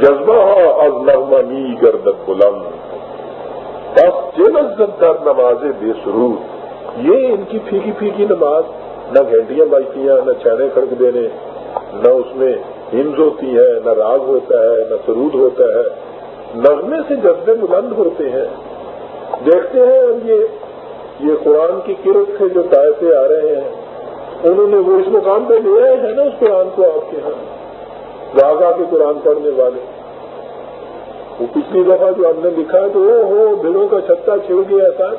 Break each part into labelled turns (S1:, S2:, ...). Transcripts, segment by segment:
S1: جذبہ از نغمنی گردت بلند۔ بس یہ لذت در نماز بے سرود یہ ان کی پھیکی پھیکی نماز۔ نہ گھنٹیاں بجتی ہیں، نہ چانے کھڑک دینے۔ نہ اس میں ہمز ہوتی ہے نہ راگ ہوتا ہے، نہ سرود ہوتا ہے۔ نغمے سے جذبے بلند ہوتے ہیں۔ دیکھتے ہیں اب یہ یہ قرآن کی کرت سے جو تائفے آ رہے ہیں۔ انہوں نے وہ اس مقام پہ لے آئے ہیں نا، اس قرآن کو آپ کے ہاں۔ راگا کے قرآن پڑھنے والے۔ وہ پچھلی دفعہ جو ہم نے لکھا تو وہ ہو، دلوں کا چھتا چھڑ گیا تھا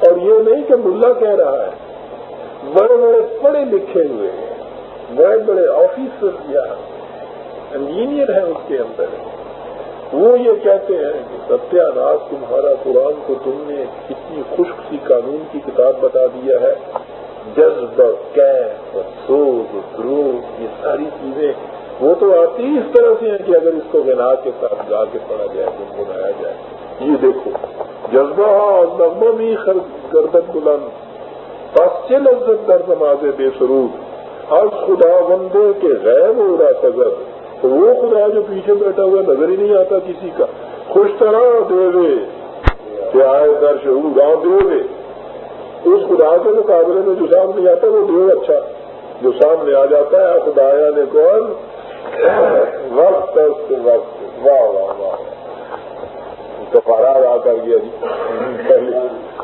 S1: اور یہ نہیں کہ ملا کہہ رہا ہے۔ بڑے بڑے پڑھے لکھے ہوئے بڑے بڑے آفیسر یا انجینئر ہیں اس کے اندر۔ وہ یہ کہتے ہیں کہ ستیہ ناس تمہارا قرآن کو تم نے کتنی خشک سی قانون کی کتاب بتا دیا ہے۔ جذب کیف سوز دروگ یہ ساری چیزیں وہ تو آتی اس طرح سے ہیں کہ اگر اس کو بنا کے ساتھ گا کے پڑھا جائے تو بنایا جائے۔ یہ دیکھو، جذبہ نغمہ بھی گردن بلند پس لذت در نماز بے سروپ از خدا بندے کے غیر ہو رہا سزر تو وہ خدا جو پیچھے بیٹھا ہوا نظر ہی نہیں آتا کسی کا۔ خوش طرح دے کہ آئے در شعور، گاؤں دے اس خدا کے مقابلے میں جو سامنے آتا ہے وہ دے اچھا۔ جو سامنے آ جاتا ہے خدایا نے کون؟ وقت ہے اس کے وقت واہ واہ واہ۔ سفارا ادا کر گیا جی۔ پہلی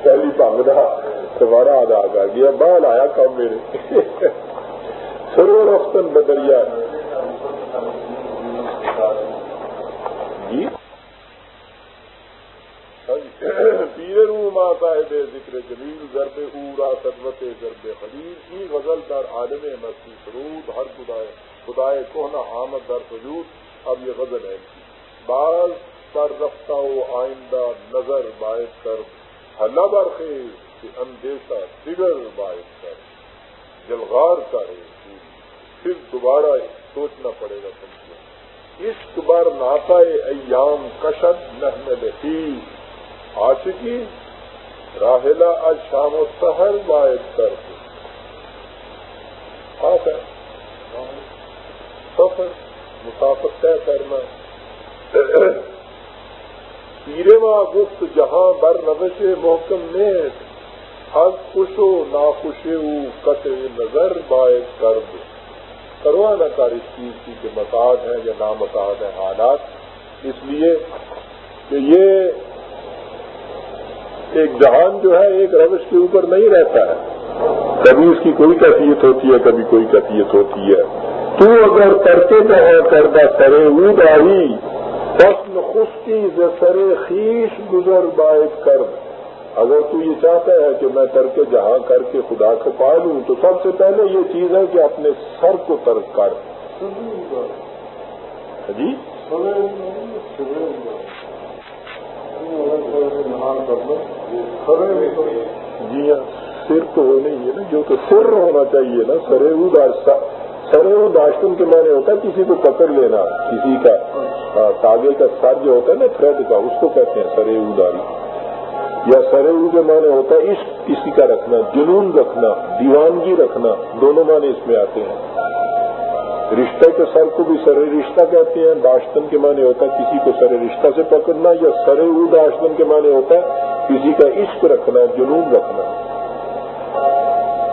S1: پہلی پنگڑا سفارا ادا کر گیا۔ بال آیا کم میرے۔ سرو رفتن بدریا۔ جی۔ پیر رو ماں صاحب ذکر جمیل ضرب اورا سدوت ضرب خلیل۔ کی غزل در عالم مستی سرود، ہر خدائے خدائے کوہنا آمد در وجود اب یہ غزل ہے۔ بعض پر رفتہ و آئندہ نظر باعث کر حل برخیز کہ اندیشہ فگر باعث کر۔ جلغار کا ہے پھر دوبارہ سوچنا پڑے گا تم کو۔ عشق بر ناتا ایام کشد نہ لطیف عاشقی راہلا از شام و سہر باعث کر۔ ہے۔ سفر مسافر طے کرنا۔ پیرے ماں گفت، جہاں بر روش محکم نیت حق خوش و ناخوش قطع نظر باعث کر دے کروا نہ کر اس چیز کی کہ مساج ہے یا نامساج ہے حالات۔ اس لیے کہ یہ ایک جہان جو ہے، ایک روش کے اوپر نہیں رہتا ہے۔ کبھی اس کی کوئی کیفیت ہوتی ہے، کبھی کوئی کیفیت ہوتی ہے۔ تو اگر کرتے تو ہے کردہ سرے اود آئی فصل خشکی سرے خیش گزر باعث کر۔ اگر تو یہ چاہتا ہے کہ میں ترک جہاں کر کے خدا کو پا لوں تو سب سے پہلے یہ چیز ہے کہ اپنے سر کو ترک کر۔ جی؟ جی ہاں سر تو ہو نہیں ہے نا، جو تو سر ہونا چاہیے نا سرے سرے داشتن کے معنی ہوتا ہے کسی کو پکڑ لینا، کسی کا تاگے کا سر جو ہوتا ہے نا تھریڈ کا، اس کو کہتے ہیں سرے اداری یا سرے کے معنی ہوتا ہے عشق، کسی کا رکھنا، جنون رکھنا، دیوانگی رکھنا، دونوں معنی اس میں آتے ہیں۔ رشتہ کے سر کو بھی سر رشتہ کہتے ہیں، داشتن کے معنی ہوتا ہے کسی کو سر رشتہ سے پکڑنا، یا سر داشتن کے معنی ہوتا ہے کسی کا عشق رکھنا، جنون رکھنا۔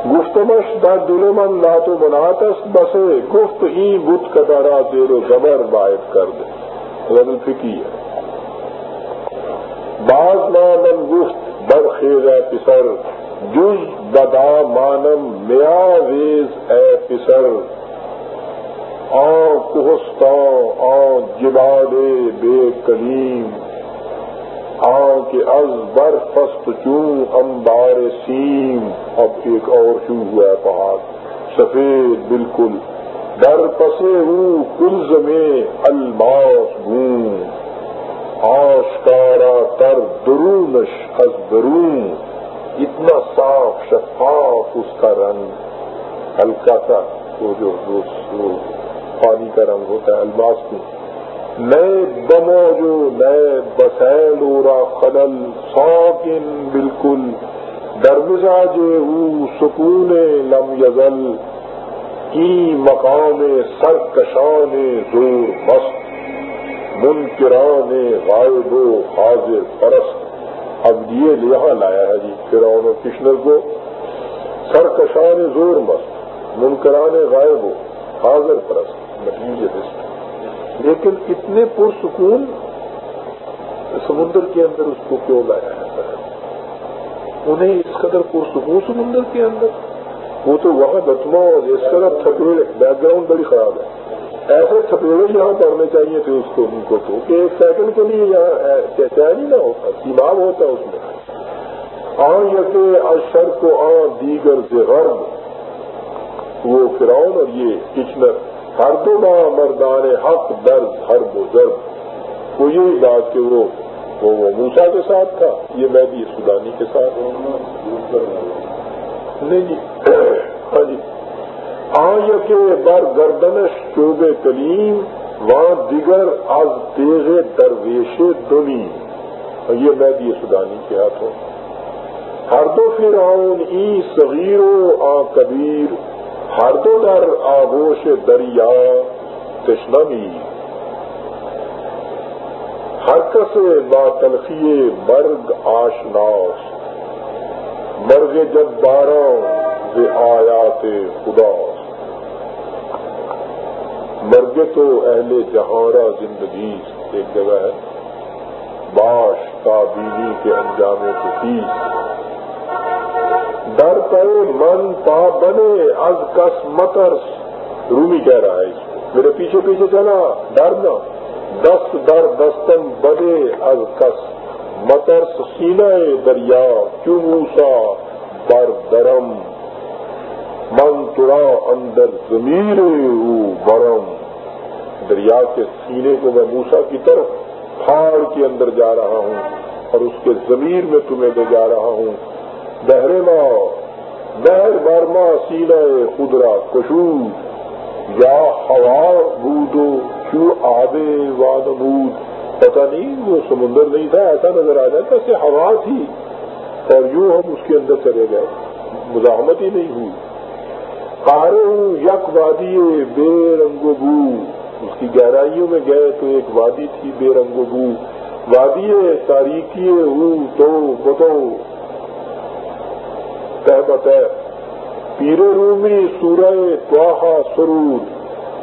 S1: گفتمش در دل من نات و مناتس بسے گفت ہی بت کدارا دیر و زبر باعث کر دے۔ غزل فکی ہے۔ بعض مانم گفت برخیز اے پسر، جز بدا مانم میا ویز اے پسر۔ آ کوہستان آ جباد بے کلیم۔ آ کے از بر فست چون امبار سیم۔ اب ایک اور شو ہوا ہے پہاڑ۔ سفید بالکل۔ در پسے ہوں کلز میں الماس گون آشکارا تر درونش از درون۔ اتنا صاف شفاف اس کا رنگ۔ ہلکا سا وہ جو پانی کا رنگ ہوتا ہے، الماس میں نئے بمو جو نئے بسیل اورا خلل ساکن، بالکل درمزاج سکون لم یزل، کی مقام سرکشان زور مست، منکران غائب و حاضر پرست۔ اب یہ یہاں لایا ہے جی فرعون اور کشنر کو۔ سرکشان زور مست، منکران غائب ہو حاضر پرست۔ مٹیریلسٹ لیکن اتنے پرسکون سمندر کے اندر اس کو کیوں لایا ہے؟ انہیں اس قدر پرسکون سمندر کے اندر؟ وہ تو وہاں بتما اور اس قدر تھکے بیک گراؤنڈ بڑی خراب ہے۔ ایسے تھپیڑے یہاں پڑھنے چاہیے تھے اس کو ان کو تو، کہ ایک سیکنڈ کے لیے یہاں چین ہی نہ ہوتا سیماب ہوتا اس میں۔ آ یقے اشر کو آ دیگر سے غرب۔ وہ فراؤن اور یہ کچنر ہر ماں مردان حق درد ہر بزرگ وہ یہی بات کہ وہ وہ موسا کے ساتھ تھا، یہ میں بھی سودانی کے ساتھ نہیں جی ہاں جی۔ آئے بر گردنش چوب کلیم، وہاں دیگر از تیغ درویش دنی یہ میں بھی سودانی کے ہاتھوں ہر دو فرعون، ای صغیر و آ کبیر۔ ہر در آگوش دریا تشنمی۔ ہر کس با تلخی مرگ آشناس۔ مرگ جب بارہ آیات خدا مرگ تو اہل جہارا زندگی ایک جگہ ہے۔ باش کابینی کے انجام کفیس ڈر کرے من پا بنے، از کس مترس رومی کہہ رہا ہے۔ اس کو میرے پیچھے پیچھے چلا ڈرنا دست در دستم بنے از کس مترس سینہ دریا۔ کیوں موسا؟ بر درم۔ من ترا اندر ضمیر برم۔ دریا کے سینے کو میں موسا کی طرف پھاڑ کے اندر جا رہا ہوں اور اس کے ضمیر میں تمہیں لے جا رہا ہوں۔ بہرے بہر برما سینا خدرا کشو یا ہوا بودو کیوں آبے واد پتہ نہیں، وہ سمندر نہیں تھا، ایسا نظر آ جائے ایسے ہوا تھی۔ اور یوں ہم اس کے اندر چلے گئے۔ مزاحمت ہی نہیں ہوئی۔ کارے ہوں یک وادی بے رنگ بو۔ اس کی گہرائیوں میں گئے تو ایک وادی تھی بے رنگ بو۔ وادی تاریخی ہوں تو بتو۔ تہ بت پیر رومی سورہ توحا سرور.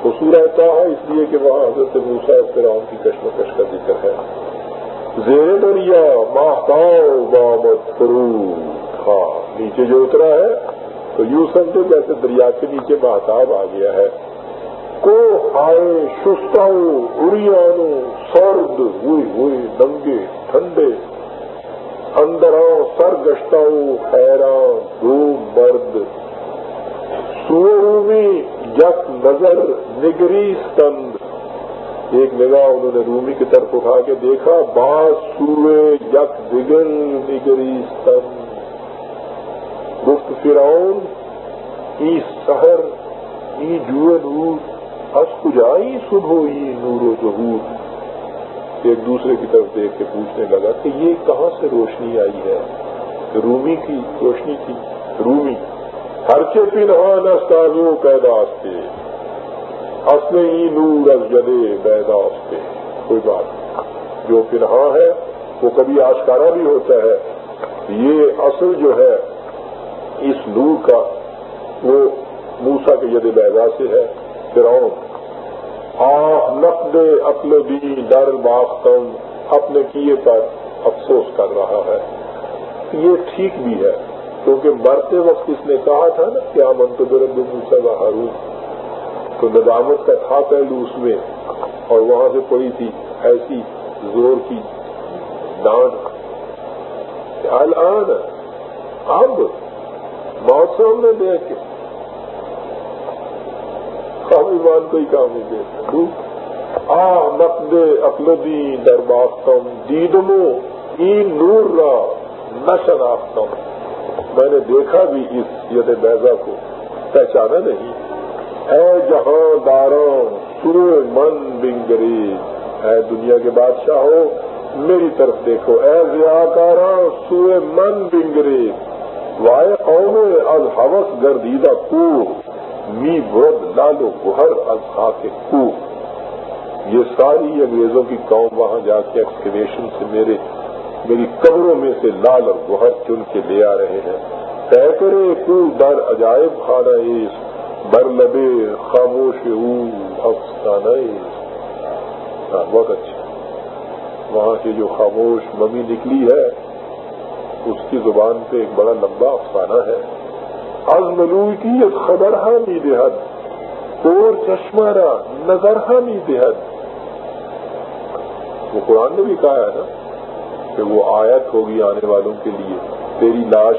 S1: وہ سورہ توحا اس لیے کہ وہاں حضرت موسا فرام کی کشمکش کا ذکر ہے۔ زیر دریا، ماہتاؤ بامت فرور ہاں نیچے جو اترا ہے، تو یوں سمجھو جیسے دریا کے نیچے بہتاب آ گیا ہے۔ کو ہائے شستاؤ اڑیانو سرد ہوئی ہوئی ننگے، ٹھنڈے اندر سر گشتاؤ حیران، دھوم، مرد۔ سورومی یک نظر نگری ستند۔ ایک نگاہ انہوں نے رومی کی طرف اٹھا کے دیکھا باس سوئے یک دگر نگری ستند۔ گفت فرعون، ای سحر، ای جو نور، از کجائی صبح ای نور و ظہور ایک دوسرے کی طرف دیکھ کے پوچھنے لگا کہ یہ کہاں سے روشنی آئی ہے؟ رومی کی، روشنی کی، رومی۔ ہر کے پنہان استازو پیداستے اصل ای نور از جلے بیداستے کوئی بات جو پنہا ہے، وہ کبھی آشکارا بھی ہوتا ہے۔ یہ اصل جو ہے، اس نور کا، وہ موسا کے ید بیگا سے ہے، فرعون۔ آہ نقد اپنے بھی ڈر باختم اپنے کیے پر افسوس کر رہا ہے۔ یہ ٹھیک بھی ہے، کیونکہ مرتے وقت اس نے کہا تھا نا کیا منتظر موسا کا ہارون۔ تو ندامت کا تھا پہلو اس میں، اور وہاں سے پڑی تھی ایسی زور کی ڈانٹ۔ الان، اب موسم میں دیکھ کے کام ایمان کوئی کام نہیں دے آ نقد اقلدی درباختم دیدمو، ای نور را نہ شناختم میں نے دیکھا بھی اس ید بیزا کو۔ پہچانا نہیں۔ اے جہاں داروں سرو من بنگری اے دنیا کے بادشاہ ہو میری طرف دیکھو۔ اے ضیا کاراں سوئے من بنگری وائے قوم از حوث گردیدہ کو می برد لالو، گہر از خاک کو یہ ساری انگریزوں کی قوم وہاں جا کے ایکسکیویشن سے میرے میری قبروں میں سے لال اور گوہر چن کے لے آ رہے ہیں۔ طے کرے کو در عجائب خانہ بر لبے خاموش افسانہ ہاں بہت اچھا۔ وہاں کی جو خاموش ممی نکلی ہے، اس کی زبان پہ ایک بڑا لمبا افسانہ ہے۔ از ملوئی کی خبر ہانی بےحد اور چشمارا نظر ہانی بےحد وہ قرآن نے بھی کہا ہے نا کہ وہ آیت ہوگی آنے والوں کے لیے، تیری لاش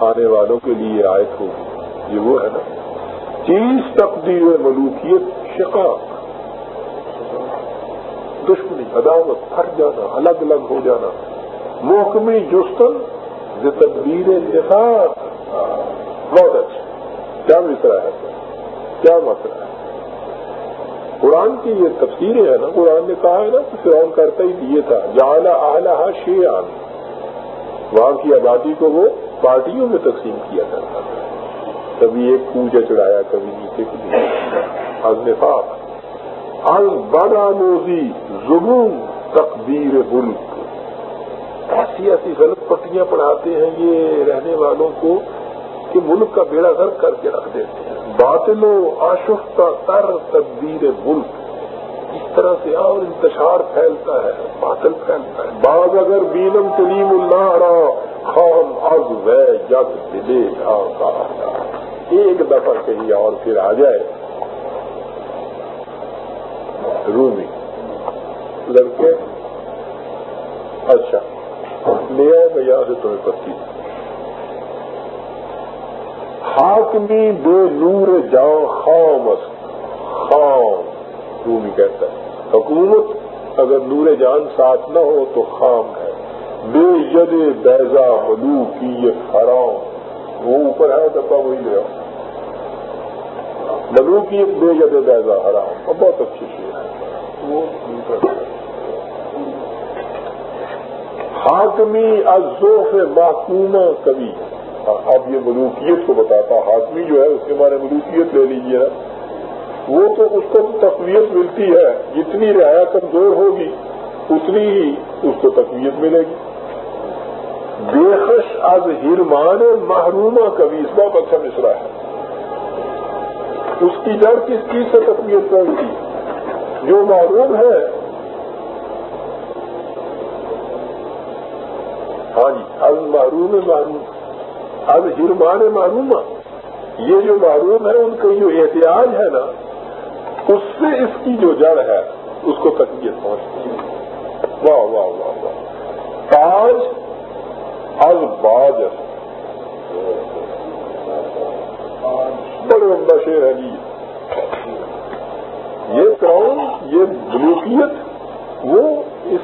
S1: آنے والوں کے لیے آیت ہوگی۔ یہ وہ ہے نا۔ چیز تقدیر ملوکیت شکا دشمنی، عداوت پھٹ جانا، الگ الگ ہو جانا۔ محکمی جستن تدبیر نفاق۔ بہت اچھا کیا مصرا ہے کیا مسئلہ ہے؟ قرآن کی یہ تفسیریں ہیں نا، قرآن نے کہا ہے نا کہ فرعون کرتا ہی یہ تھا جالا آلہ شی وہاں کی آبادی کو وہ پارٹیوں میں تقسیم کیا کرتا تھا۔ کبھی ایک پوجا چڑھایا، کبھی نیچے کبھی از نفاق از زبون تقدیر ملک۔ ایسی ایسی غلط پٹیاں پڑھاتے ہیں یہ رہنے والوں کو کہ ملک کا بیڑا غرق کر کے رکھ دیتے ہیں۔ باطل و آشفتہ تر تدبیر ملک۔ اس طرح سے اور انتشار پھیلتا ہے، باطل پھیلتا ہے۔ بعض اگر بینم کلیم اللہ رہا خام از وے جگ دلے ایک دفعہ کہیں اور پھر آ جائے۔ رومی لڑکے۔ اچھا لے آئے میں یہاں سے تمہیں پتی۔ حاکمی بے نور جاؤ، خام خام رومی کہتا ہے۔ حکومت اگر نور جان ساتھ نہ ہو تو خام ہے۔ بے ید بیزا ملو کی یہ حرام۔ وہ اوپر ہے ڈبا وہی لے ملو کی ایک بے ید بیزا حرام۔ اور بہت اچھی چیز ہے۔ وہ حاکمی ازوف محکومہ کبھی۔ ہے ہاں، اب یہ ملوکیت کو بتاتا حاکمی جو ہے، اس کے بارے ملوکیت لے لیجیے نا۔ وہ تو اس کو تقویت ملتی ہے۔ جتنی رعایا کمزور ہوگی، اتنی ہی اس کو تقویت ملے گی۔ بےخش از ہرمان محرومہ کبھی۔ اس بہت اچھا مشرا ہے۔ اس کی جڑ کس چیز سے تقویت کرے جو معروم ہے۔ ہاں جی از معروم معروم اب جرمان معلوم یہ جو معلوم ہے، ان کا جو احتیاط ہے نا، اس سے اس کی جو جڑ ہے، اس کو تکلیف پہنچتی ہے۔ واہ واہ واہ واہ۔ تاج از باج بڑے عمدہ شیر ہے جی۔ یہ کون؟ یہ بلوکیت وہ اس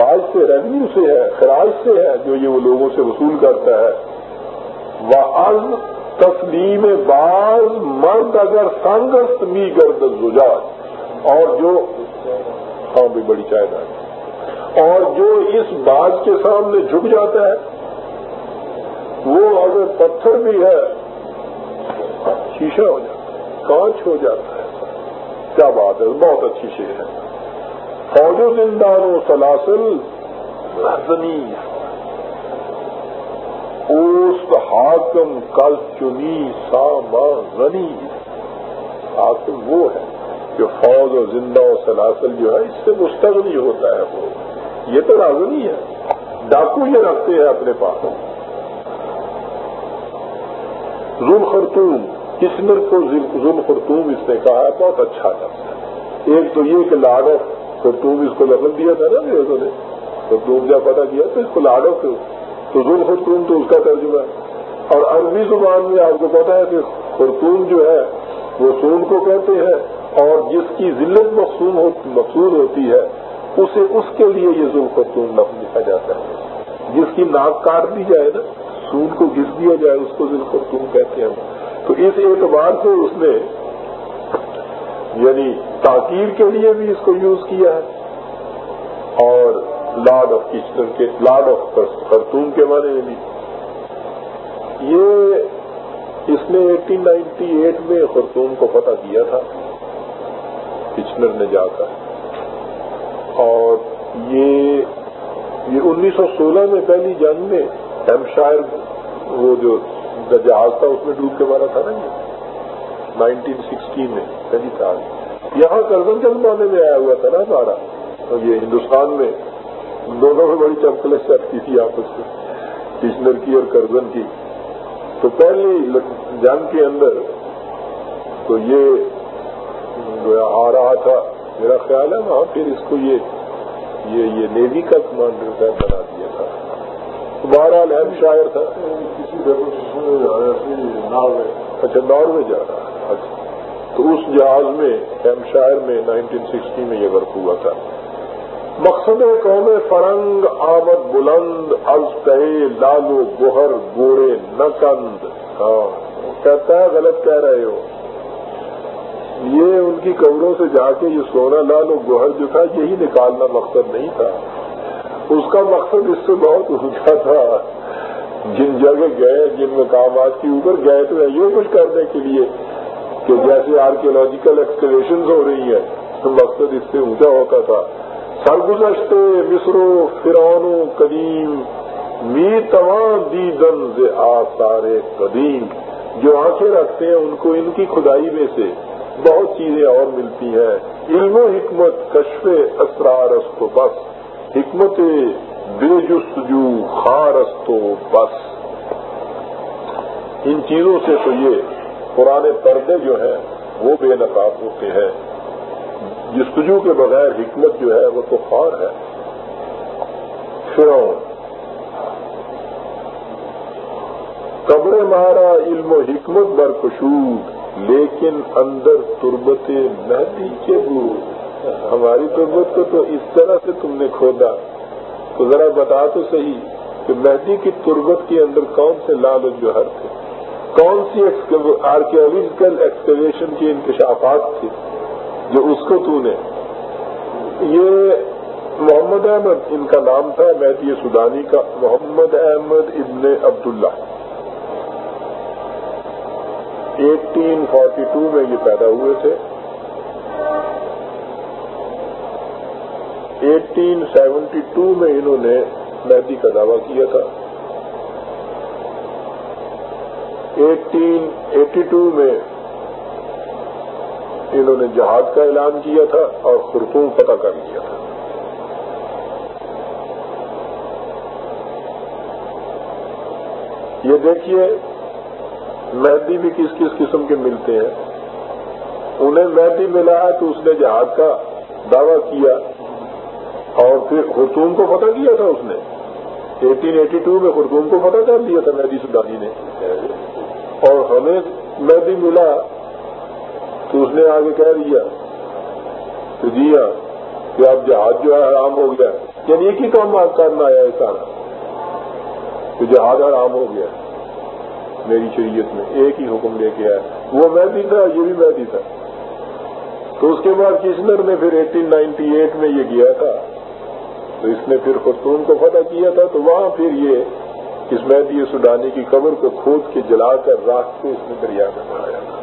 S1: باز سے ریونیو سے ہے، خراج سے ہے، جو یہ وہ لوگوں سے وصول کرتا ہے۔ از تسلیم باز مرد اگر سنگست می گرد زجاج، اور جو ہاں بھی بڑی چائے اور جو اس باز کے سامنے جھک جاتا ہے، وہ اگر پتھر بھی ہے، شیشہ ہو جاتا ہے، کانچ ہو جاتا ہے، کیا بات ہے، بہت اچھی شیر ہے۔ فوج و زندان و سلاسل، زمین۔ حاکم کل چنی ساما غنی۔ حاکم وہ ہے جو فوج و زندہ و سلاسل جو ہے، اس سے مستغنی ہوتا ہے وہ۔ یہ تو رازنی ہے۔ ڈاکو یہ رکھتے ہیں اپنے پاس۔ ظلم خرطوم کسمر کو ظلم خرطوم اس نے کہا ہے، بہت اچھا لگتا ہے۔ ایک تو یہ کہ لاڈو خرطوم اس کو لفظ دیا تھا نا انگریزوں نے۔ خرطوم جب پتا کیا تو اس کو لاڈو تو ظلم خرطوم تو اس کا ترجمہ ہے۔ اور عربی زبان میں آپ کو پتا ہے کہ خرطوم جو ہے وہ سون کو کہتے ہیں اور جس کی ذلت مقصود ہوتی ہے، اسے اس کے لیے یہ ظلم خرطوم لفظ لکھا جاتا ہے۔ جس کی ناک کاٹ دی جائے نا، سون کو گھس دیا جائے، اس کو ظلم خرطوم کہتے ہیں۔ تو اس اعتبار سے اس نے یعنی تاکیر کے لیے بھی اس کو یوز کیا ہے۔ اور لارڈ آف کچنر کے لارڈ آف خرطوم کے بارے میں بھی۔ یہ اس نے ایٹین نائنٹی ایٹ میں خرطوم کو فتح کیا تھا کچنر نے جا کر۔ اور یہ انیس سو سولہ میں پہلی جنگ میں ہیم وہ جو جہاز تھا، اس میں ڈوب کے مارا تھا نا یہ۔ نائنٹین سکسٹی میں، پہلی سال۔ یہاں کرزن کے زمانے میں آیا ہوا تھا نا ہمارا۔ یہ ہندوستان میں دونوں میں بڑی چمکلے چلتی تھی آپس میں۔ کشنر کی اور کرزن کی۔ تو پہلی جنگ کے اندر تو یہ آ رہا تھا۔ میرا خیال ہے وہاں پھر اس کو یہ یہ یہ نیوی کا کمانڈر بنا دیا تھا۔ بہرحال اہم شاعر تھا۔ اچھا ناروے جا رہا ہے۔ اچھا۔ تو اس جہاز میں ایم شاعر میں نائنٹین سکسٹی میں یہ ورک ہوا تھا۔ مقصد قوم فرنگ آمد بلند از کہے لالو گوہر گورے نکند ہاں کہتا ہے، غلط کہہ رہے ہو۔ یہ ان کی قبروں سے جا کے یہ سونا، لال و گوہر جو تھا، یہی نکالنا مقصد نہیں تھا۔ اس کا مقصد اس سے بہت اونچا تھا۔ جن جگہ گئے، جن مقامات کے اوپر گئے، تو یہ کچھ کرنے کے لیے کہ جیسے آرکیولوجیکل ایکسکویشن ہو رہی ہیں، تو مقصد اس سے اونچا ہوتا تھا۔ سرگزشتے مصرو فرعون قدیم می تمام دیدن سے آثار قدیم۔ جو آنکھیں رکھتے ہیں ان کو ان کی کھدائی میں سے بہت چیزیں اور ملتی ہیں۔ علم و حکمت، کشف اسرار استو بس۔ حکمت بے جستجو خار استو بس۔ ان چیزوں سے تو یہ پرانے پردے جو ہیں وہ بے نقاب ہوتے ہیں۔ جستجو کے بغیر حکمت جو ہے وہ تو خار ہے۔ فرعون۔ قبر مارا علم و حکمت برکشود لیکن اندر تربت مہدی کے بو ہماری تربت کو تو اس طرح سے تم نے کھودا۔ تو ذرا بتا تو صحیح کہ مہدی کی تربت کے اندر کون سے لال و جوہر تھے؟ کون سی آرکیولوجیکل ایکسکویشن کے انکشافات تھے؟ جو اس کو تو نے. یہ محمد احمد، ان کا نام تھا، مہدی سودانی کا، محمد احمد ابن عبداللہ. ایٹین فورٹی ٹو میں یہ پیدا ہوئے تھے. ایٹین سیونٹی ٹو میں انہوں نے مہدی کا دعویٰ کیا تھا. ایٹین ایٹی ٹو میں انہوں نے جہاد کا اعلان کیا تھا اور خرطوم فتح کر لیا تھا۔ یہ دیکھیے مہدی بھی کس کس قسم کے ملتے ہیں۔ انہیں مہدی ملا ہے تو اس نے جہاد کا دعویٰ کیا اور پھر خرطوم کو فتح کیا تھا اس نے۔ ایٹین ایٹی ٹو میں خرطوم کو فتح کر دیا تھا مہدی سودانی جی نے۔ اور ہمیں مہدی ملا تو اس نے آگے کہہ دیا تو جی ہاں کہ اب جہاز جو ہے آرام ہو گیا یعنی ایک ہی کام کرنا آیا ہے سارا کہ جہاز آرام ہو گیا میری شریعت میں ایک ہی حکم لے کے آیا۔ وہ میں بھی تھا، یہ بھی میں بھی تھا۔ تو اس کے بعد کشنر نے پھر ایٹین نائنٹی ایٹ میں یہ گیا تھا۔ تو اس نے پھر خطون کو فتح کیا تھا، تو وہاں پھر یہ اس مہدی سڈانی کی قبر کو کھود کے جلا کر راک کو اس نے دریا میں بڑھایا تھا۔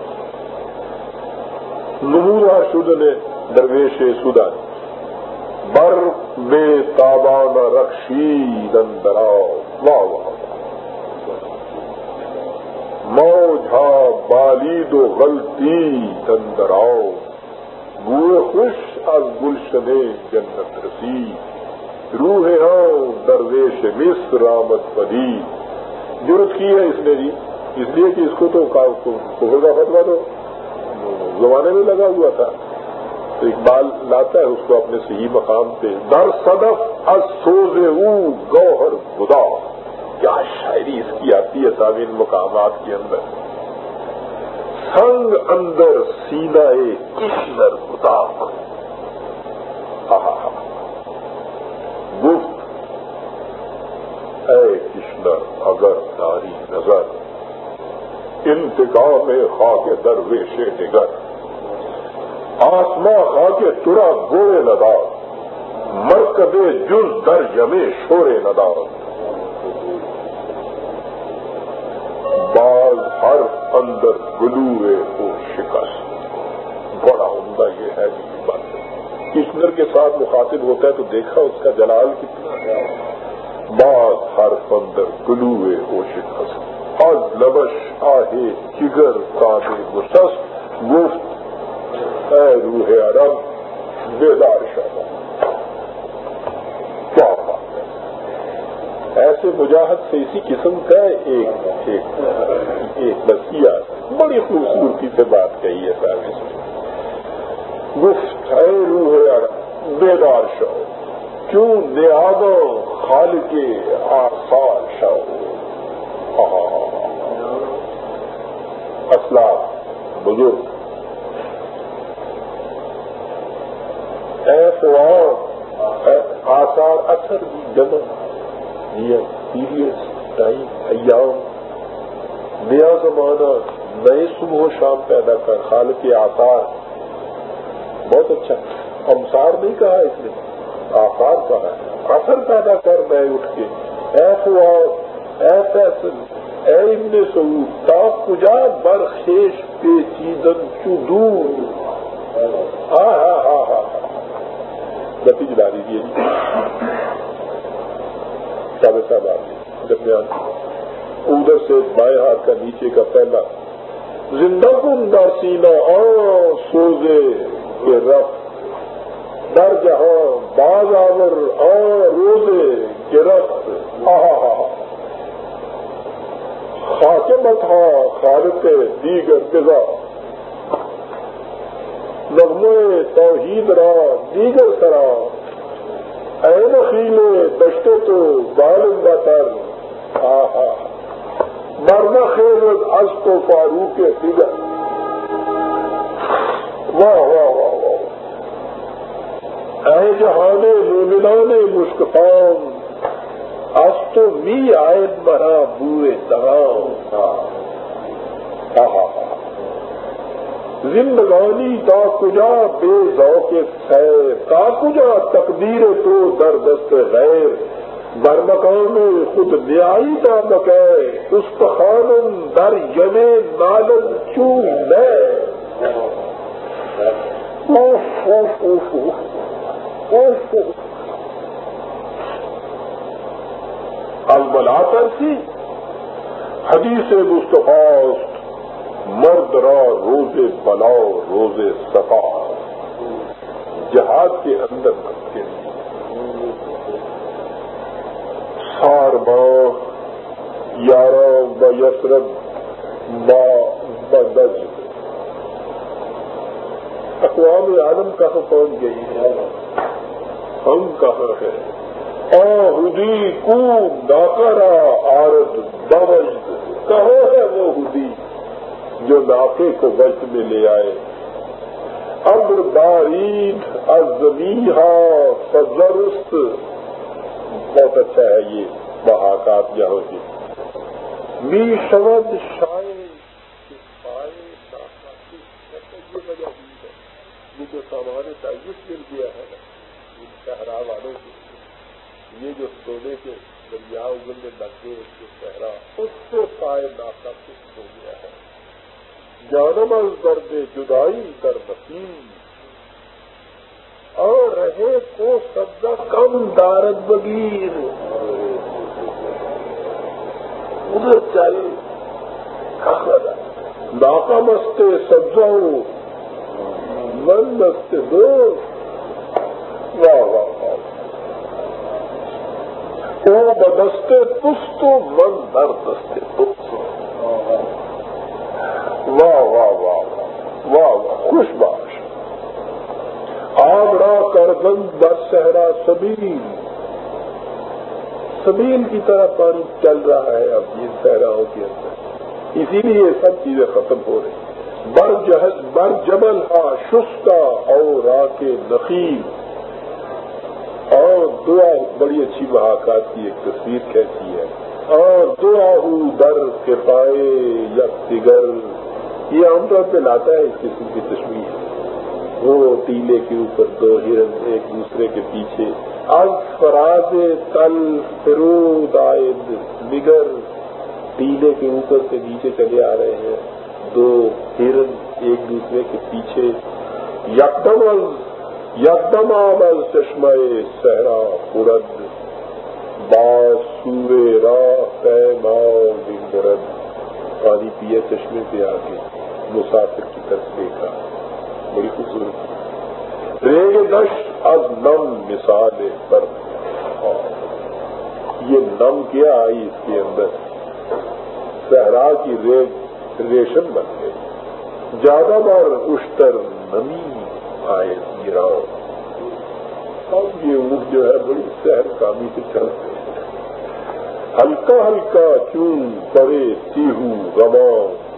S1: نمورا شد نے درویش سودانی بر بے تابان رخشی دندراؤ واہ واہ موجھا بالی دو غلطی تندراؤ بوئے خوش از گلشن جنت رسی روح ہاں درویش مصر آمد پدی ضرورت کی ہے اس نے جی؟ اس لیے کہ اس کو تو کفر کا فتوا تو زمانے میں لگا ہوا تھا۔ تو اقبال لاتا ہے اس کو اپنے صحیح مقام پہ۔ در صدف از سوزے او گوہر خدا۔ کیا شاعری اس کی آتی ہے سامعین مقامات کے اندر۔ سنگ اندر سینا کشنر خدا۔ گفت، اے کشنر، اگر داری نظر۔ انتقام میں خاک درویش نگر۔ آسماں خاک ترا گوڑے لدا مرکبے جز در جمے شورے لدا باز ہر اندر گلوے ہو شکست۔ بڑا عمدہ یہ ہے جی بات۔ کشنر کے ساتھ مخاطب ہوتا ہے تو دیکھا اس کا جلال کتنا ہے۔ بعض ہر پندر گلوے اوشک حسن اور لبش آہے جگر کابے مسس مفت، اے روح عرب، بیدار شاہ کیا بات ہے؟ ایسے مجاہد سے اسی قسم کا ایک ایک نصیحت بڑی خوبصورتی سے بات کہی ہے سر گفت ہے روح بیدار شو۔ کیوں نیادو خال کے آسار شو اسلام بزرگ آسار اثر بھی جمع نیت پیریڈ ٹائم ایام۔ نیا زمانہ، نئے صبح و شام پیدا کر خال کے آسار بہت اچھا۔ امسار نہیں کہا اس نے۔ آسار کہا ہے۔ اثر پیدا کر میں اٹھ کے۔ اے فواد اے فیصل اے ابن سعود، تا کجا بر خیش پہ چیزن چو ہاں ہاں ہاں ہاں گتی جلا دیجیے صاحب صاحب آپ درمیان ادھر سے بائیں ہاتھ کا نیچے کا پہلا زندہ کن دارسینا اور سوزے کے رف در جہاں باز آور اور روزے گرفت خاکمت ہاں ہاں، خالق دیگر غذا نغمے توحید را دیگر سرا۔ این خیلے دشتے تو بالم بتر آہا۔ مرنا خیر از تو فاروق دیگر واہ واہ واہ۔ اے جہان مومنان مشکفان آج تو می آئے مرا بوئے تمام زندگانی تا کجا بے ذوق خیر تا کجا تقدیر تو در دست غیر بر مکان خود نیائی دا مکے اس خانم در یمے نالن چون میں البلا سی حدیث مستفاست مرد را روز بلاؤ روز صفا، جہاد کے اندر کے سار ماہ یارہ ب یسرب بدج اقوام عالم کہاں پہنچ گئی؟ ہے ہم کہاں ہیں؟ ہدی کو ناکارا آرد بوجد کہو ہے وہ ہدی جو ناکے کو وجد میں لے آئے امر بارید ازمیہ فضرست بہت اچھا ہے یہ محاقات یہاں کی می شبد شاید جو سامان تعیف مل گیا ہے ان صحرا والوں کو یہ جو سونے کے دریا میں لگے اس کے صحرا، اس سے پائے ناکا کچھ ہو گیا ہے۔ جانم از درد جدائی در نسیم اور رہے کو سبزہ کم دارت بگیر۔ ادھر چاہیے ناکا مستے سبزہ من دستے دو۔ واہ واہ۔ واہ بدستے تس تو من در دستے تس واہ واہ واہ واہ واہ خوش باش آگڑا کربند بر صحرا سبیل سبیل کی طرح پانی چل رہا ہے اب یہ صحراؤں کے اندر اسی لیے یہ سب چیزیں ختم ہو رہی ہیں بر بر جبل ہا شستا اور را کے نقیب اور دعا بڑی اچھی محاقات کی ایک تصویر کہتی ہے۔ اور دعا ہوں در کے پائے یک تگر یہ عام طور پہ لاتا ہے اس قسم کی تصویر وہ ٹیلے کے اوپر دو ہرن ایک دوسرے کے پیچھے۔ از فراز تل فرود آئے نگر ٹیلے کے اوپر سے نیچے چلے آ رہے ہیں۔ دو ہرن ایک دوسرے کے پیچھے۔ یکدم یکدم آمد چشمہ صحرا پورد سورے راہ برد۔ پانی پیے چشمے پہ آ کے مسافر کی طرف دیکھا۔ بڑی خوبصورت۔ ریگ دش از نم مثال پر۔ یہ نم کیا آئی اس کے اندر؟ صحرا کی ریگ ریشم بن گئی۔ زیادہ بار اشتر نمی آئے۔ گراؤ۔ اب یہ اونٹ جو ہے بڑی سہر کامی سے چلتے ہلکا ہلکا چون پڑے تیہو گمام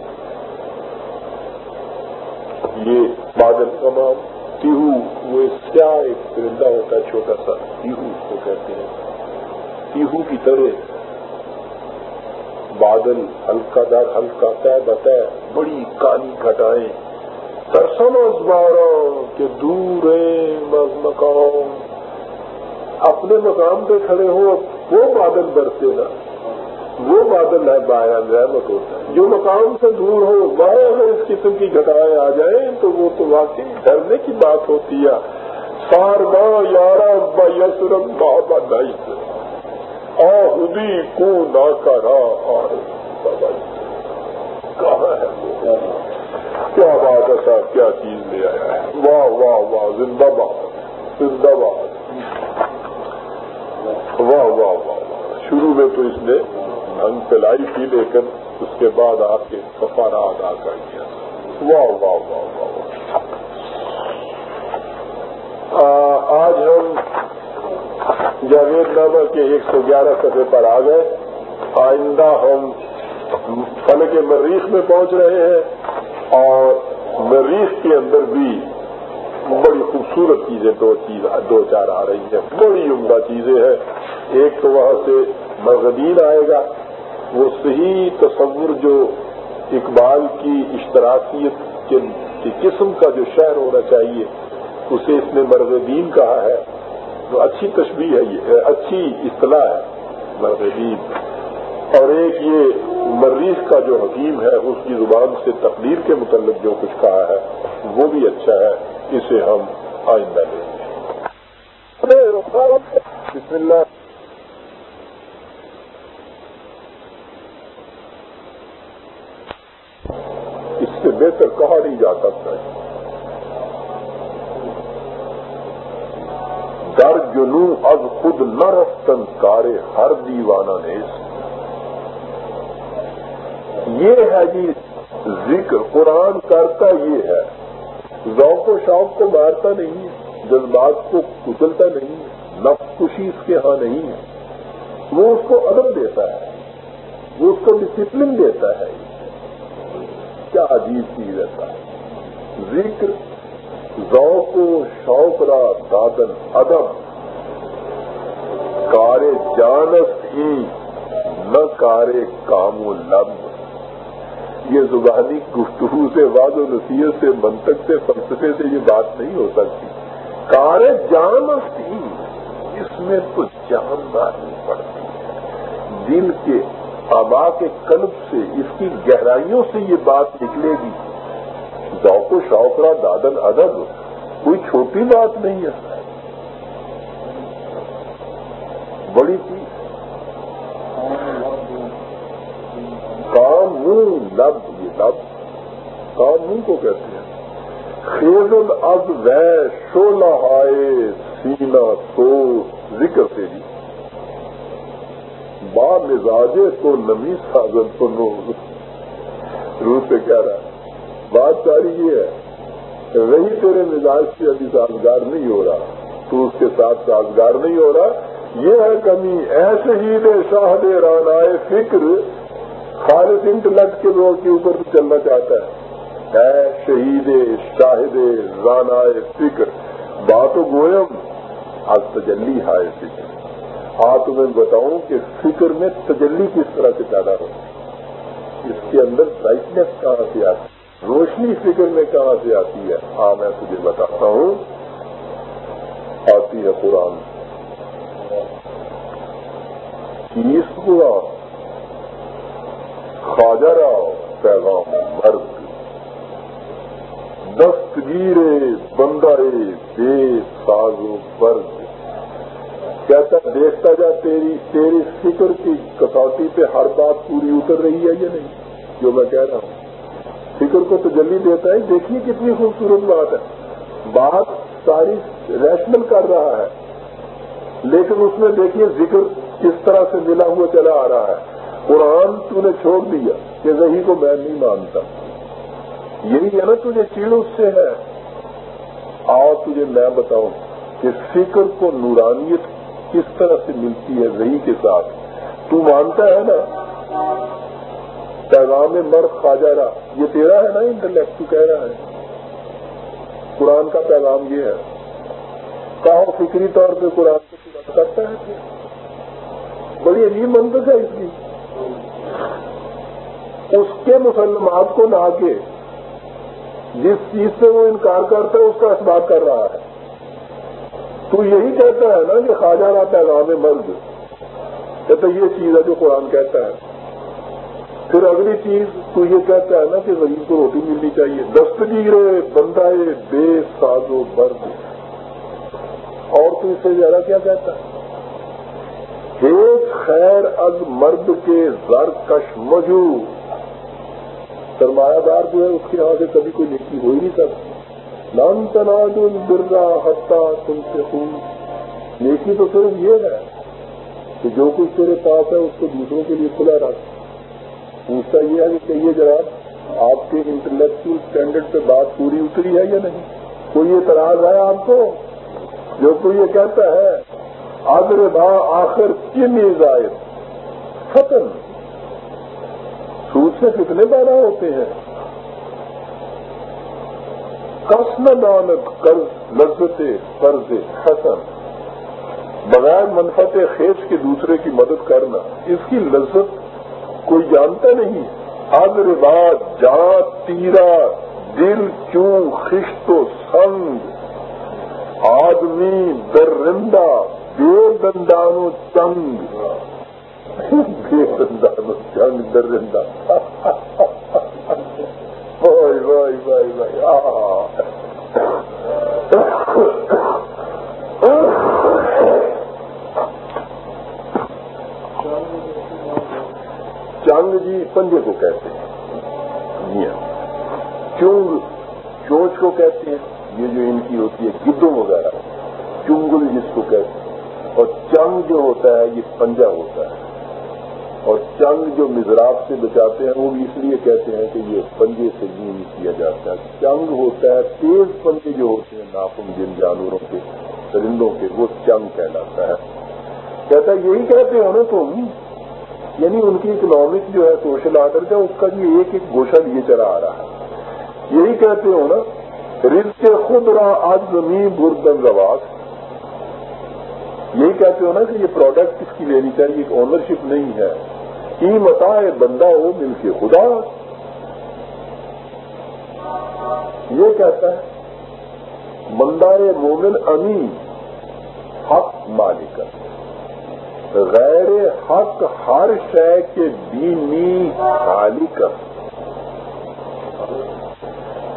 S1: یہ بادل گمام تیہو وہ سیاہ ایک پرندہ ہوتا ہے، چھوٹا سا۔ تیہو کو کہتے ہیں۔ تیہو کی طرح۔ بادل ہلکا در ہلکا طے بتا بڑی کالی گھٹائیں۔ ترسم بارہ کے دور مقام۔ اپنے مقام پہ کھڑے ہو، وہ بادل برسے نا۔ وہ بادل ہے باہر رحمت ہوتا ہے۔ جو مقام سے دور ہو وہاں اگر اس قسم کی گھٹائیں آ جائیں، تو وہ تو واقعی ڈرنے کی بات ہوتی ہے۔ سار ماں یارہ با یسرم بابا نائی آدی کو نہ کرا بابا کہاں ہے وہ؟ کیا بات ہے صاحب؟ کیا چیز لے آیا ہے واہ واہ واہ، زندہ باد زندہ باد۔ واہ واہ واہ شروع میں تو اس نے ڈھنگ پلائی تھی، لیکن اس کے بعد آ کے سفارا ادا کر دیا واہ واہ واہ واہ آج ہم جاوید نامہ کے ایک سو گیارہ سطح پر آ گئے۔ آئندہ ہم فن کے مریخ میں پہنچ رہے ہیں۔ اور مریخ کے اندر بھی بڑی خوبصورت چیزیں دو چیز، دو چار آ رہی ہیں۔ بڑی عمدہ چیزیں ہیں۔ ایک تو وہاں سے مغدین آئے گا۔ وہ صحیح تصور جو اقبال کی اشتراکیت کے قسم کا جو شہر ہونا چاہیے، اسے اس نے مرغدین کہا ہے۔ تو اچھی تشبیح ہے یہ، اچھی اصطلاح ہے مرغدین۔ اور ایک یہ مریخ کا جو حکیم ہے اس کی زبان سے تقدیر کے متعلق جو کچھ کہا ہے وہ بھی اچھا ہے اسے ہم آئندہ لیں گے۔ بسم اللہ۔ اس سے بہتر کہا نہیں جا سکتا در جنو از خود نہ رفتن کارے ہر دیوانہ نے یہ ہے جی ذکر قرآن کرتا یہ ہے۔ ذوق و شوق کو مارتا نہیں ہے، جذبات کو کچلتا نہیں ہے، نفس خوشی اس کے ہاں نہیں ہے۔ وہ اس کو ادب دیتا ہے، وہ اس کو ڈسپلن دیتا ہے۔ کیا عجیب چیز ایسا ہے ذکر، ذوق و شوق را دادن، ادب۔ کار جانس ہی، نہ کارے کام و لب۔ یہ زبانی گفتگو سے واض و نصیحت سے، منطق سے، فلسفے سے یہ بات نہیں ہو سکتی۔ کار جان تھی، اس میں تو جان مارنی پڑتی۔ ہے دل کے آبا کے قلب سے، اس کی گہرائیوں سے یہ بات نکلے گی۔ ذوق و شوق را دادن ادب، کوئی چھوٹی بات نہیں ہے۔ بڑی چیز لب یہ لب، قانون کو کہتے ہیں۔ خیزل از وے شولہ آئے سینا تو، ذکر سے جی با مزاجے تو نمی سازن تو نو روح سے کہہ رہا ہے۔ بات ساری یہ ہے۔ وہی تیرے مزاج سے ابھی سازگار نہیں ہو رہا۔ تو اس کے ساتھ سازگار نہیں ہو رہا۔ یہ ہے کمی۔ ایسے ہی دے شاہ دے رانائے فکر۔ خالص انٹلیکٹ کے لوگ کے اوپر بھی چلنا چاہتا ہے۔ اے شہید، شاہد رانا فکر۔ بات و گوئم آج تجلی ہائے فکر۔ ہاں تمہیں بتاؤں کہ فکر میں تجلی کس طرح سے پیدا ہو اس کے اندر برائٹنیس کہاں سے آتی ہے؟ روشنی فکر میں کہاں سے آتی ہے؟ ہاں میں تجھے بتاتا ہوں۔ آتی ہے قرآن۔ تیس قرآن خواجہ پیغام مرد۔ دستگیر بندہ بے ساز و برد کہتا دیکھتا جا، تیری تیری فکر کی کسوٹی پہ ہر بات پوری اتر رہی ہے یا نہیں؟ جو میں کہہ رہا ہوں۔ فکر کو تو جلدی دیتا ہے، دیکھیے کتنی خوبصورت بات ہے۔ بات ساری ریشنل کر رہا ہے، لیکن اس میں دیکھیے ذکر کس طرح سے ملا ہوا چلا آ رہا ہے۔ قرآن تو نے چھوڑ دیا کہ وہی کو میں نہیں مانتا۔ یہی ہے نا تجھے چیڑ اس سے ہے۔ آؤ تجھے میں بتاؤں کہ فکر کو نورانیت کس طرح سے ملتی ہے وہی کے ساتھ۔ تو مانتا ہے نا، پیغام مرد خواجہ رہا یہ تیرا ہے نا انٹرلیکٹ تو کہہ رہا ہے۔ قرآن کا پیغام یہ ہے۔ کہو فکری طور پہ قرآن کو پورا کرتا ہے۔ بڑی عجیب منتظ ہے اس کی۔ اس کے مسلمات کو نہ کے جس چیز سے وہ انکار کرتا ہے، اس کا اثبات کر رہا ہے۔ تو یہی کہتا ہے نا کہ خواجہ رہا پیغام مرد۔ کہتا یہ چیز ہے جو قرآن کہتا ہے۔ پھر اگلی چیز تو یہ کہتا ہے نا کہ غریب کو روٹی ملنی چاہیے۔ دستگیر بندہ بے ساز و برد۔ اور تو اس سے زیادہ کیا کہتا ہے خیر از مرد کے زر کش مجو سرمایہ دار جو ہے، اس کے یہاں سے کبھی کوئی نیکی ہو ہی نہیں سکتی۔ نام تناج برا ہفتہ تم سے خون نیکی تو صرف یہ ہے کہ جو کچھ تیرے پاس ہے، اس کو دوسروں کے لیے کھلا رکھ۔ پوچھتا یہ ہے کہ کہیے جناب، آپ کے انٹلیکچل اسٹینڈرڈ پہ بات پوری اتری ہے یا نہیں؟ کوئی اعتراض ہے آپ کو؟ جو کوئی یہ کہتا ہے آگر با آخر کن زائد ختم. سود سے کتنے پیدا ہوتے ہیں؟ کسن دانت قرض، لذت قرض حسن بغیر منفت خیز کے دوسرے کی مدد کرنا، اس کی لذت کوئی جانتا نہیں. آگر بات جان، تیرا، دل کیوں خشت و سنگ. آدمی، درندہ بے دندانو چنگ بے دندانو چنگ درندہ بھائی بھائی بھائی بھائی چنگ جی پنجے کو کہتے ہیں۔ جی ہاں۔ چونگ، چونچ کو کہتے ہیں۔ یہ جو ان کی ہوتی ہے، گدوں وغیرہ۔ چنگل جس کو کہتے ہیں۔ اور چنگ جو ہوتا ہے یہ پنجا ہوتا ہے۔ اور چنگ جو مزراب سے بچاتے ہیں، وہ بھی اس لیے کہتے ہیں کہ یہ پنجے سے یوں کیا جاتا ہے۔ چنگ ہوتا ہے، تیز پنجے جو ہوتے ہیں، ناخن جن جانوروں کے، پرندوں کے، وہ چنگ کہلاتا ہے۔ کہتا ہے، یہی کہتے ہو نا تم؟ یعنی ان کی اکنامک جو ہے، سوشل آرڈر کا، اس کا یہ ایک ایک گوشہ لیے چلا آ رہا ہے۔ یہی کہتے ہو نا رز کے خود رہا آج زمین بردن رواس یہی کہتے ہو نا کہ یہ پروڈکٹ کس کی لینی چاہیے، ایک اونرشپ نہیں ہے۔ ای متا بندہ ہو، مل کے خدا۔ یہ کہتا ہے بندہ مومن امین حق مالک۔ غیر حق، ہر شے کے دینی خالق۔